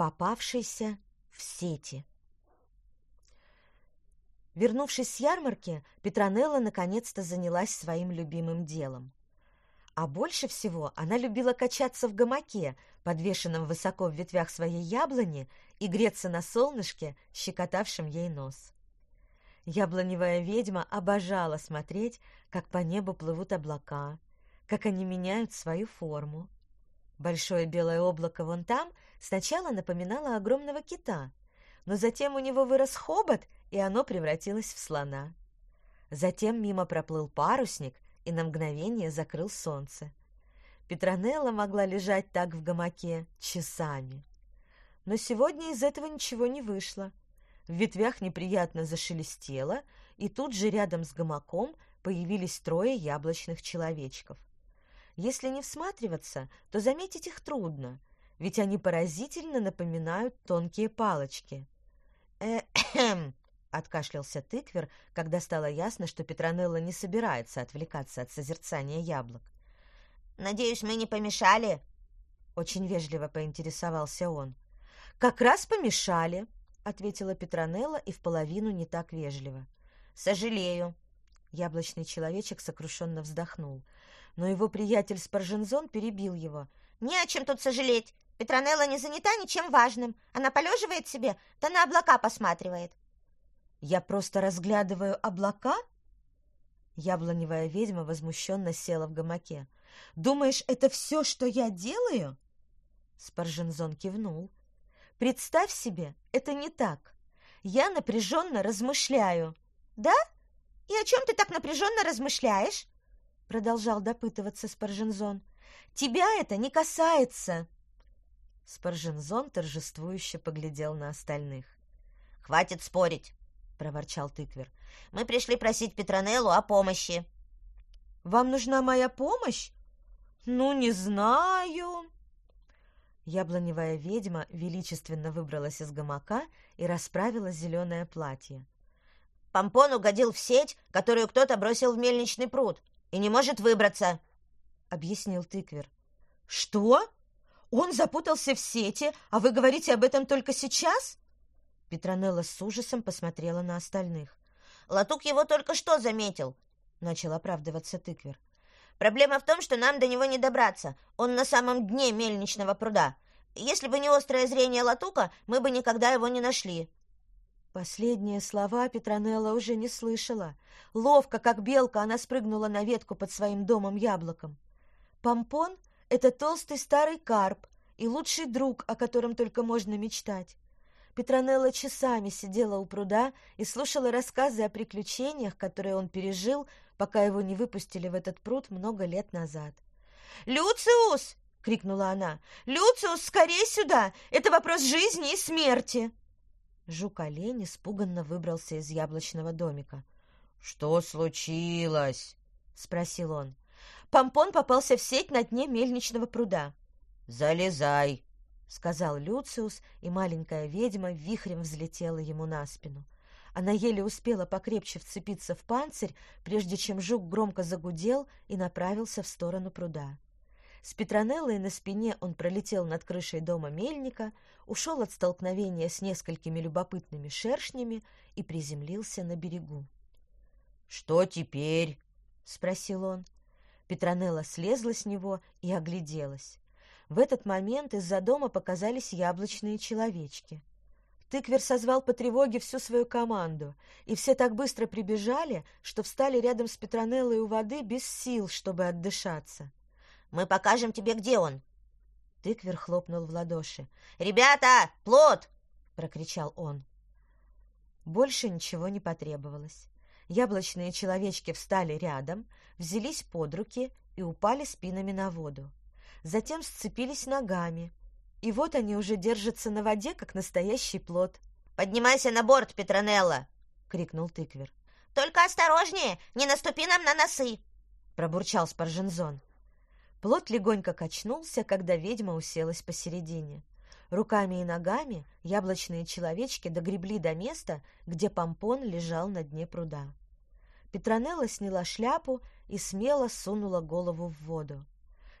попавшийся в сети. Вернувшись с ярмарки, Петронелла наконец-то занялась своим любимым делом. А больше всего она любила качаться в гамаке, подвешенном высоко в ветвях своей яблони, и греться на солнышке, щекотавшем ей нос. Яблоневая ведьма обожала смотреть, как по небу плывут облака, как они меняют свою форму. Большое белое облако вон там сначала напоминало огромного кита, но затем у него вырос хобот, и оно превратилось в слона. Затем мимо проплыл парусник и на мгновение закрыл солнце. Петронелла могла лежать так в гамаке часами. Но сегодня из этого ничего не вышло. В ветвях неприятно зашелестело, и тут же рядом с гамаком появились трое яблочных человечков. Если не всматриваться, то заметить их трудно, ведь они поразительно напоминают тонкие палочки. «Эхм!» — откашлялся тыквер, когда стало ясно, что Петронелла не собирается отвлекаться от созерцания яблок. «Надеюсь, мы не помешали?» — очень вежливо поинтересовался он. «Как раз помешали!» — ответила Петронелла и в половину не так вежливо. «Сожалею». Яблочный человечек сокрушенно вздохнул, но его приятель Спаржензон перебил его. «Не о чем тут сожалеть. Петронелла не занята ничем важным. Она полеживает себе, да на облака посматривает». «Я просто разглядываю облака?» Яблоневая ведьма возмущенно села в гамаке. «Думаешь, это все, что я делаю?» Спаржензон кивнул. Представь себе, это не так. Я напряженно размышляю. Да? И о чем ты так напряженно размышляешь? Продолжал допытываться Спаржензон. Тебя это не касается. Спаржензон торжествующе поглядел на остальных. «Хватит спорить!» — проворчал тыквер. «Мы пришли просить Петронеллу о помощи». «Вам нужна моя помощь?» «Ну, не знаю», Яблоневая ведьма величественно выбралась из гамака и расправила зеленое платье. «Помпон угодил в сеть, которую кто-то бросил в мельничный пруд, и не может выбраться», — объяснил тыквер. «Что? Он запутался в сети, а вы говорите об этом только сейчас?» Петронелла с ужасом посмотрела на остальных. «Латук его только что заметил», — начал оправдываться тыквер. Проблема в том, что нам до него не добраться. Он на самом дне мельничного пруда. Если бы не острое зрение Латука, мы бы никогда его не нашли». Последние слова Петронелла уже не слышала. Ловко, как белка, она спрыгнула на ветку под своим домом яблоком. Помпон — это толстый старый карп и лучший друг, о котором только можно мечтать. Петронелла часами сидела у пруда и слушала рассказы о приключениях, которые он пережил, пока его не выпустили в этот пруд много лет назад. «Люциус!» — крикнула она. «Люциус, скорее сюда! Это вопрос жизни и смерти!» Жук-олень испуганно выбрался из яблочного домика. «Что случилось?» — спросил он. Помпон попался в сеть на дне мельничного пруда. «Залезай!» — сказал Люциус, и маленькая ведьма вихрем взлетела ему на спину. Она еле успела покрепче вцепиться в панцирь, прежде чем жук громко загудел и направился в сторону пруда. С Петронеллой на спине он пролетел над крышей дома мельника, ушел от столкновения с несколькими любопытными шершнями и приземлился на берегу. «Что теперь?» — спросил он. Петронелла слезла с него и огляделась. В этот момент из-за дома показались яблочные человечки. Тыквер созвал по тревоге всю свою команду, и все так быстро прибежали, что встали рядом с Петронеллой у воды без сил, чтобы отдышаться. «Мы покажем тебе, где он!» Тыквер хлопнул в ладоши. «Ребята, плод!» — прокричал он. Больше ничего не потребовалось. Яблочные человечки встали рядом, взялись под руки и упали спинами на воду. Затем сцепились ногами, и вот они уже держатся на воде, как настоящий плод. «Поднимайся на борт, Петронелла!» — крикнул тыквер. «Только осторожнее, не наступи нам на носы!» — пробурчал Спаржензон. Плот легонько качнулся, когда ведьма уселась посередине. Руками и ногами яблочные человечки догребли до места, где помпон лежал на дне пруда. Петронелла сняла шляпу и смело сунула голову в воду.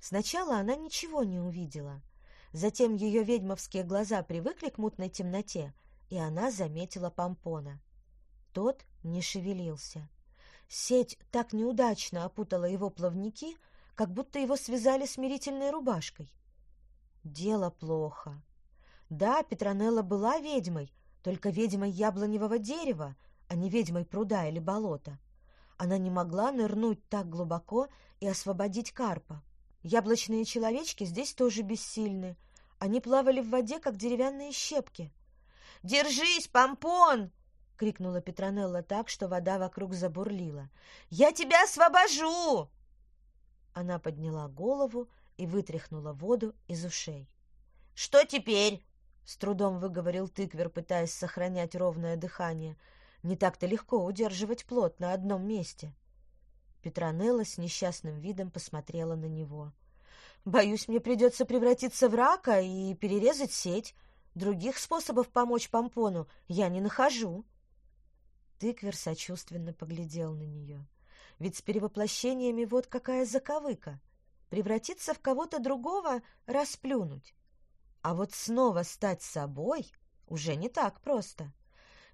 Сначала она ничего не увидела — Затем ее ведьмовские глаза привыкли к мутной темноте, и она заметила помпона. Тот не шевелился. Сеть так неудачно опутала его плавники, как будто его связали смирительной рубашкой. Дело плохо. Да, Петронелла была ведьмой, только ведьмой яблоневого дерева, а не ведьмой пруда или болота. Она не могла нырнуть так глубоко и освободить карпа. Яблочные человечки здесь тоже бессильны. Они плавали в воде, как деревянные щепки. «Держись, помпон!» — крикнула Петронелла так, что вода вокруг забурлила. «Я тебя освобожу!» Она подняла голову и вытряхнула воду из ушей. «Что теперь?» — с трудом выговорил тыквер, пытаясь сохранять ровное дыхание. «Не так-то легко удерживать плод на одном месте». Петронелла с несчастным видом посмотрела на него. «Боюсь, мне придется превратиться в рака и перерезать сеть. Других способов помочь помпону я не нахожу». Тыквер сочувственно поглядел на нее. Ведь с перевоплощениями вот какая заковыка. Превратиться в кого-то другого — расплюнуть. А вот снова стать собой уже не так просто.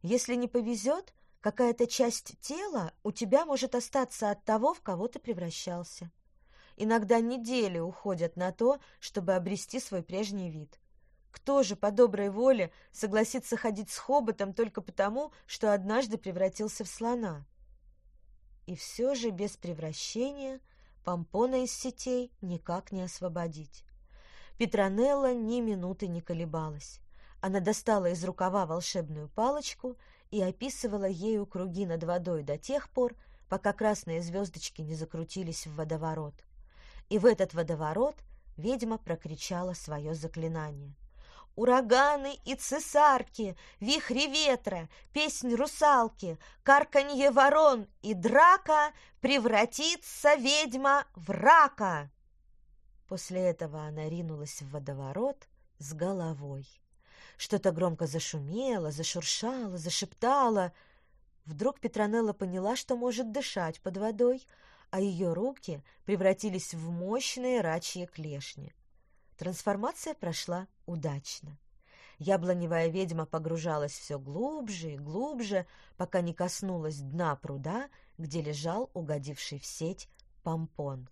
Если не повезет, какая-то часть тела у тебя может остаться от того, в кого ты превращался. Иногда недели уходят на то, чтобы обрести свой прежний вид. Кто же по доброй воле согласится ходить с хоботом только потому, что однажды превратился в слона? И все же без превращения помпона из сетей никак не освободить. Петронелла ни минуты не колебалась. Она достала из рукава волшебную палочку и описывала ею круги над водой до тех пор, пока красные звездочки не закрутились в водоворот. И в этот водоворот ведьма прокричала свое заклинание ураганы и цесарки, вихри ветра, песнь русалки, карканье ворон и драка превратится ведьма в рака. После этого она ринулась в водоворот с головой. Что-то громко зашумело, зашуршало, зашептало. Вдруг Петронелла поняла, что может дышать под водой, а ее руки превратились в мощные рачьи клешни. Трансформация прошла удачно. Яблоневая ведьма погружалась все глубже и глубже, пока не коснулась дна пруда, где лежал угодивший в сеть помпон.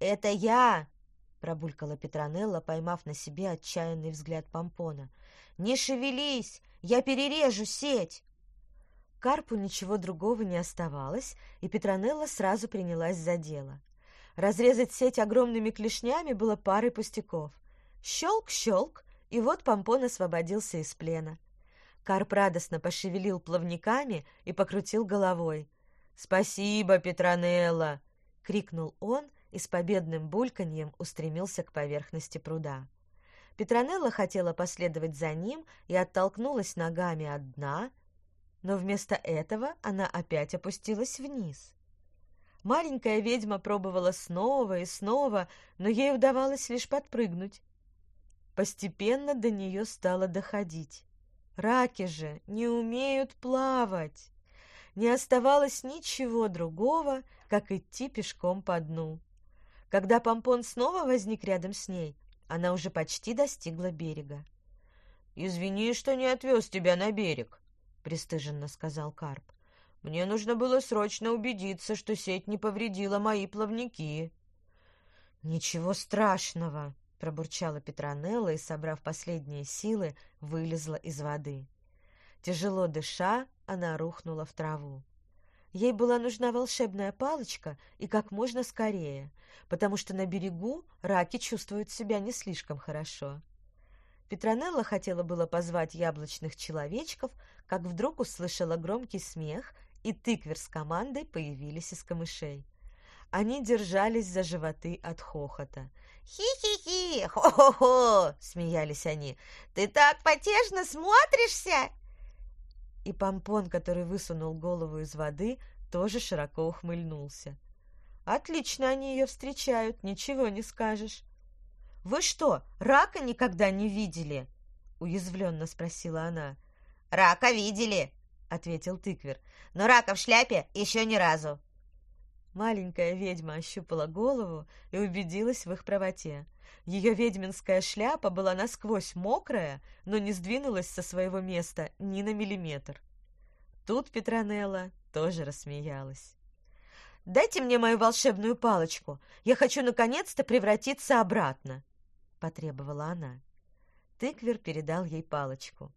«Это я!» — пробулькала Петронелла, поймав на себе отчаянный взгляд помпона. «Не шевелись! Я перережу сеть!» Карпу ничего другого не оставалось, и Петронелла сразу принялась за дело. Разрезать сеть огромными клешнями было парой пустяков. Щелк-щелк, и вот помпон освободился из плена. Карп радостно пошевелил плавниками и покрутил головой. «Спасибо, Петронелла!» — крикнул он и с победным бульканьем устремился к поверхности пруда. Петронелла хотела последовать за ним и оттолкнулась ногами от дна, но вместо этого она опять опустилась вниз. Маленькая ведьма пробовала снова и снова, но ей удавалось лишь подпрыгнуть. Постепенно до нее стало доходить. Раки же не умеют плавать. Не оставалось ничего другого, как идти пешком по дну. Когда помпон снова возник рядом с ней, она уже почти достигла берега. «Извини, что не отвез тебя на берег», — пристыженно сказал Карп. Мне нужно было срочно убедиться, что сеть не повредила мои плавники. «Ничего страшного!» — пробурчала Петронелла и, собрав последние силы, вылезла из воды. Тяжело дыша, она рухнула в траву. Ей была нужна волшебная палочка и как можно скорее, потому что на берегу раки чувствуют себя не слишком хорошо. Петронелла хотела было позвать яблочных человечков, как вдруг услышала громкий смех и тыквер с командой появились из камышей. Они держались за животы от хохота. «Хи-хи-хи! Хо-хо-хо!» — смеялись они. «Ты так потешно смотришься!» И помпон, который высунул голову из воды, тоже широко ухмыльнулся. «Отлично они ее встречают, ничего не скажешь». «Вы что, рака никогда не видели?» — уязвленно спросила она. «Рака видели!» — ответил тыквер. «Но рака в шляпе еще ни разу». Маленькая ведьма ощупала голову и убедилась в их правоте. Ее ведьминская шляпа была насквозь мокрая, но не сдвинулась со своего места ни на миллиметр. Тут Петронелла тоже рассмеялась. «Дайте мне мою волшебную палочку. Я хочу наконец-то превратиться обратно», — потребовала она. Тыквер передал ей палочку.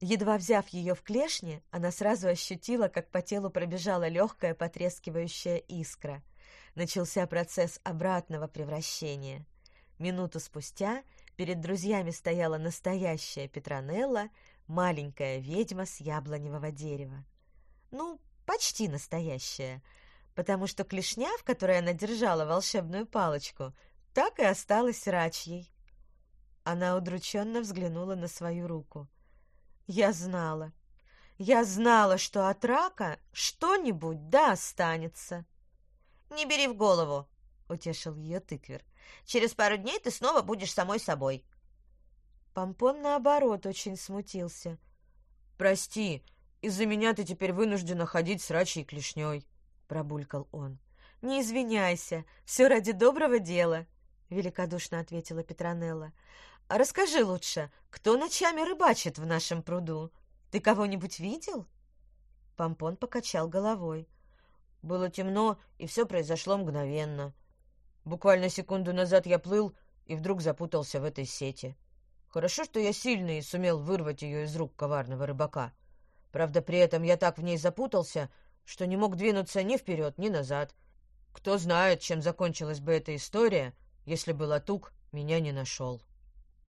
Едва взяв ее в клешни, она сразу ощутила, как по телу пробежала легкая потрескивающая искра. Начался процесс обратного превращения. Минуту спустя перед друзьями стояла настоящая Петронелла, маленькая ведьма с яблоневого дерева. Ну, почти настоящая, потому что клешня, в которой она держала волшебную палочку, так и осталась рачьей. Она удрученно взглянула на свою руку. Я знала. Я знала, что от рака что-нибудь да останется. «Не бери в голову», — утешил ее тыквер. «Через пару дней ты снова будешь самой собой». Помпон, наоборот, очень смутился. «Прости, из-за меня ты теперь вынуждена ходить с рачьей клешней», — пробулькал он. «Не извиняйся, все ради доброго дела», — великодушно ответила Петронелла. А расскажи лучше, кто ночами рыбачит в нашем пруду? Ты кого-нибудь видел?» Помпон покачал головой. Было темно, и все произошло мгновенно. Буквально секунду назад я плыл и вдруг запутался в этой сети. Хорошо, что я сильный и сумел вырвать ее из рук коварного рыбака. Правда, при этом я так в ней запутался, что не мог двинуться ни вперед, ни назад. Кто знает, чем закончилась бы эта история, если бы Латук меня не нашел.